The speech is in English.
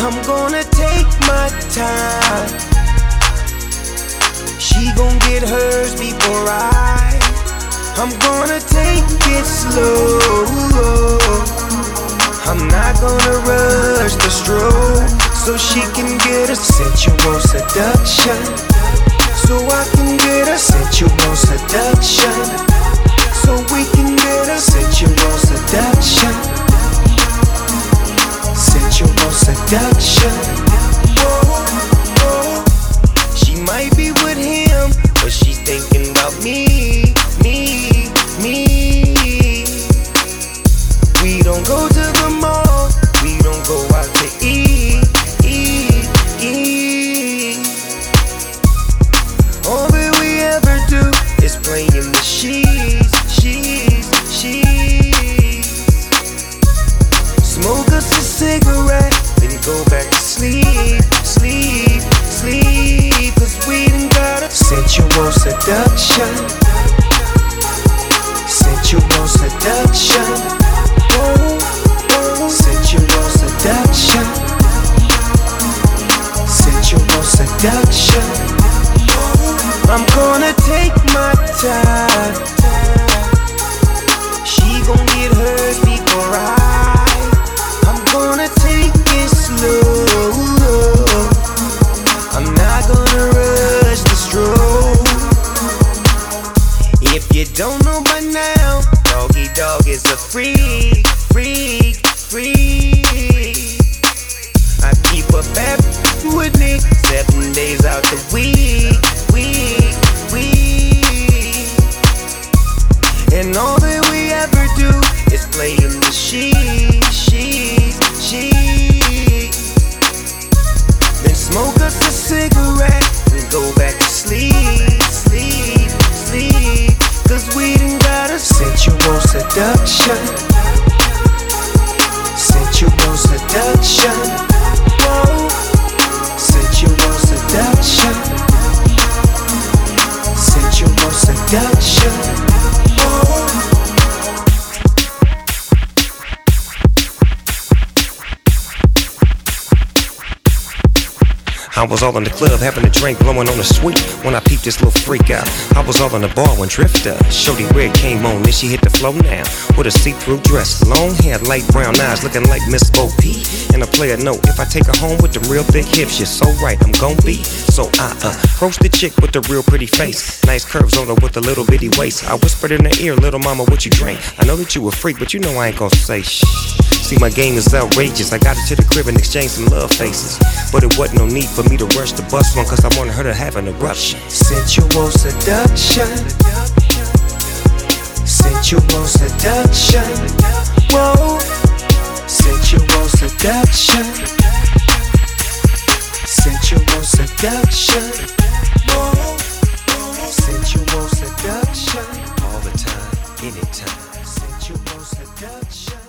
I'm gonna take my time. She gon' get hers before I. I'm gonna take it slow. I'm not gonna rush the stroke so she can get a sensual seduction. So I can get a sensual seduction. Seduction. She might be with him, but she's thinking about me, me, me. We don't go to the mall, we don't go out to eat, eat, eat. All that we ever do is play in the sheets, sheets, sheets. Smoke us a cigarette, go back to sleep, sleep, sleep. Cause we done got a sensual seduction. Sensual seduction. Oh. Sensual seduction. Sensual seduction. I'm gonna take my time. By now, Doggy Dog is a freak, freak, freak. I keep a bad with me seven days out the week, week, week. And all that we ever do is play in the sheets, sheets, sheets. Then smoke us a cigarette and go back to sleep, seduction. I was all in the club having a drink, blowing on a sweet when I peeped this little freak out. I was all in the bar when Drifter, Shorty Red came on, then she hit the flow now. With a see-through dress, long hair, light brown eyes, looking like Miss Bo P. And a player note, if I take her home with them real thick hips, you're so right, I'm gon' be. So I uh, approach the chick with the real pretty face, nice curves on her with a little bitty waist. I whispered in her ear, little mama, what you drink? I know that you a freak, but you know I ain't gon' say shh. See, my game is outrageous. I got her to the crib and exchanged some love faces. But it wasn't no need for me to rush the bus one, cause I wanted her to have an eruption. Sensual seduction. Sensual seduction. Whoa. Sensual seduction. Sensual seduction. Whoa. Sensual seduction. All the time, anytime. Sensual seduction.